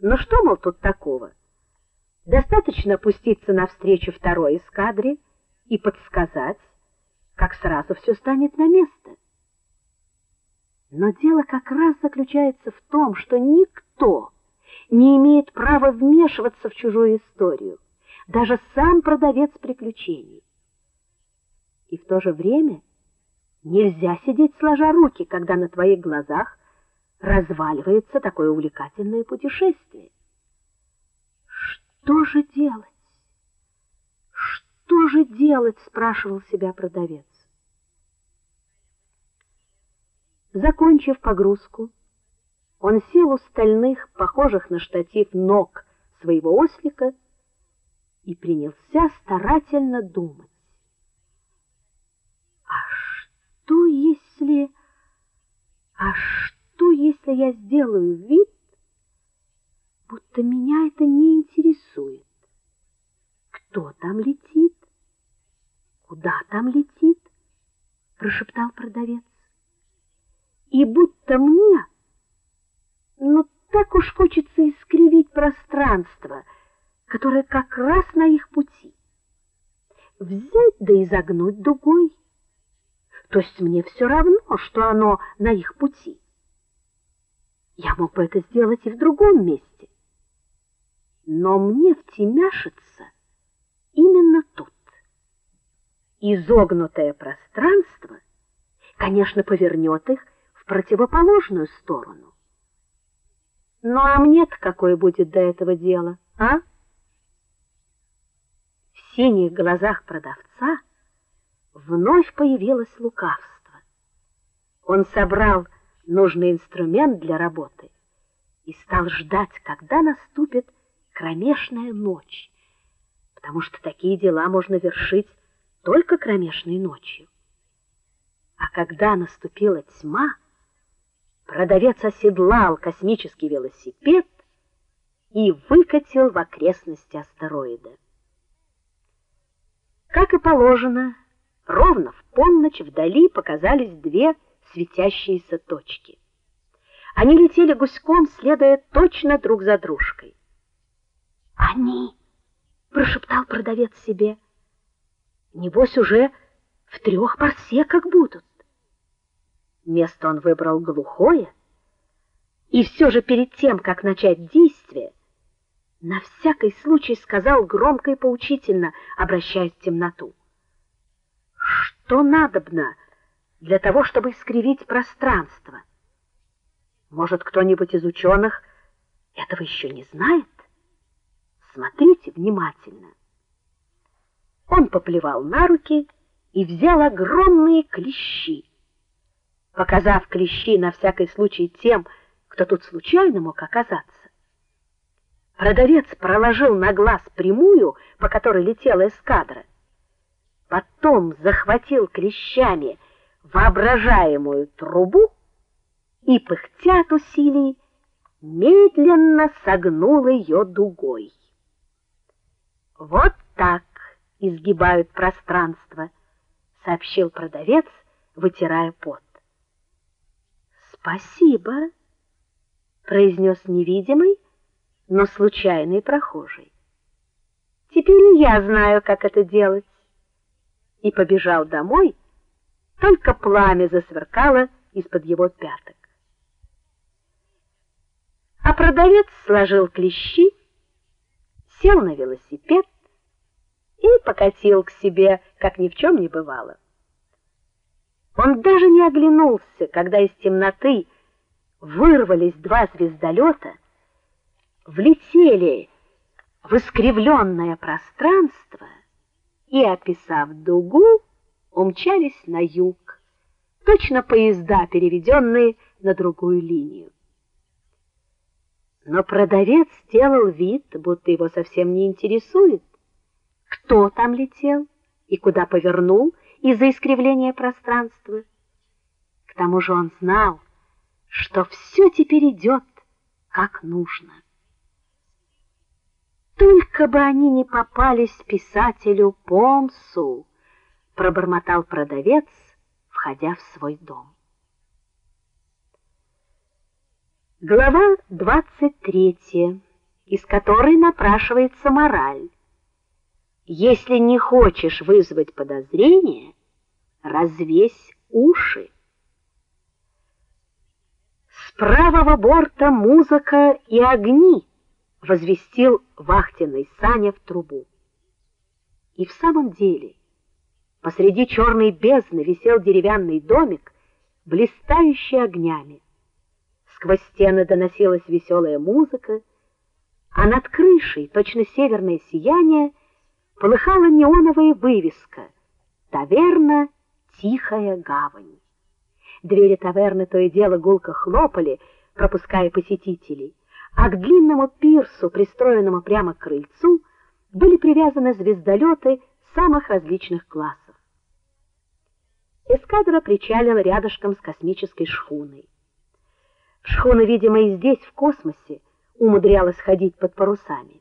Но что мол тут такого? Достаточно опуститься навстречу второй эскадре и подсказать, как сразу все станет на место. Но дело как раз заключается в том, что никто не имеет права вмешиваться в чужую историю, даже сам продавец приключений. И в то же время нельзя сидеть сложа руки, когда на твоих глазах разваливается такое увлекательное путешествие. Что же делать? Что же делать, спрашивал себя продавец. Закончив погрузку, он сел у стальных, похожих на штатив ног своего ослика и принялся старательно думать. А что если А что если я сделаю вид, будто меня это не интересует? Кто там летит? Куда там летит? прошептал продавец. И будто мне но так уж хочется искривить пространство, которое как раз на их пути. Взять да изогнуть дугой. То есть мне все равно, что оно на их пути. Я мог бы это сделать и в другом месте. Но мне втемяшится именно тут. Изогнутое пространство, конечно, повернет их в противоположную сторону. Ну а мне-то какое будет до этого дело, а? В синих глазах продавца вновь появилось лукавство. Он собрал нужный инструмент для работы и стал ждать, когда наступит кромешная ночь, потому что такие дела можно вершить только кромешной ночью. А когда наступила тьма, Продавец оседлал космический велосипед и выкатил в окрестности астероида. Как и положено, ровно в полночь вдали показались две светящиеся точки. Они летели гуськом, следуя точно друг за дружкой. "Они", прошептал продавец себе. "Небось уже в трех парсеках будут". Место он выбрал глухое, и все же перед тем, как начать действие, на всякий случай сказал громко и поучительно, обращаясь в темноту: "Что надобно для того, чтобы искривить пространство? Может, кто-нибудь из ученых этого еще не знает? Смотрите внимательно". Он поплевал на руки и взял огромные клещи показав клещи на всякий случай тем, кто тут случайно мог оказаться. Продавец проложил на глаз прямую, по которой летела эскадра. Потом захватил клещами воображаемую трубу и пыхтя от усилий медленно согнул ее дугой. Вот так изгибают пространство, сообщил продавец, вытирая пот. Спасибо, произнес невидимый, но случайный прохожий. Теперь я знаю, как это делать. И побежал домой, только пламя засверкало из-под его пяток. А продавец сложил клещи, сел на велосипед и покатил к себе, как ни в чем не бывало. Он даже не оглянулся, когда из темноты вырвались два звездолета, влетели в искривленное пространство и, описав дугу, умчались на юг, точно поезда, переведенные на другую линию. Но продавец сделал вид, будто его совсем не интересует, кто там летел и куда повернул из-за искривления пространства. К тому же он знал, что все теперь идет как нужно. Только бы они не попались писателю Помсу, пробормотал продавец, входя в свой дом. Глава двадцать третья. из которой напрашивается мораль. Если не хочешь вызвать подозрения, развесь уши. С правого борта музыка и огни, возвестил вахтенный Саня в трубу. И в самом деле, посреди черной бездны висел деревянный домик, блистающий огнями. Сквозь стены доносилась веселая музыка, а над крышей, точно северное сияние, полыхала неоновая вывеска: Таверна Тихая гавань. Двери таверны то и дело гулко хлопали, пропуская посетителей, а к длинному пирсу, пристроенному прямо к крыльцу, были привязаны звездолеты самых различных классов. Эскадра причалила рядышком с космической шхуной. Шхуна, видимо, и здесь, в космосе, умудрялась ходить под парусами.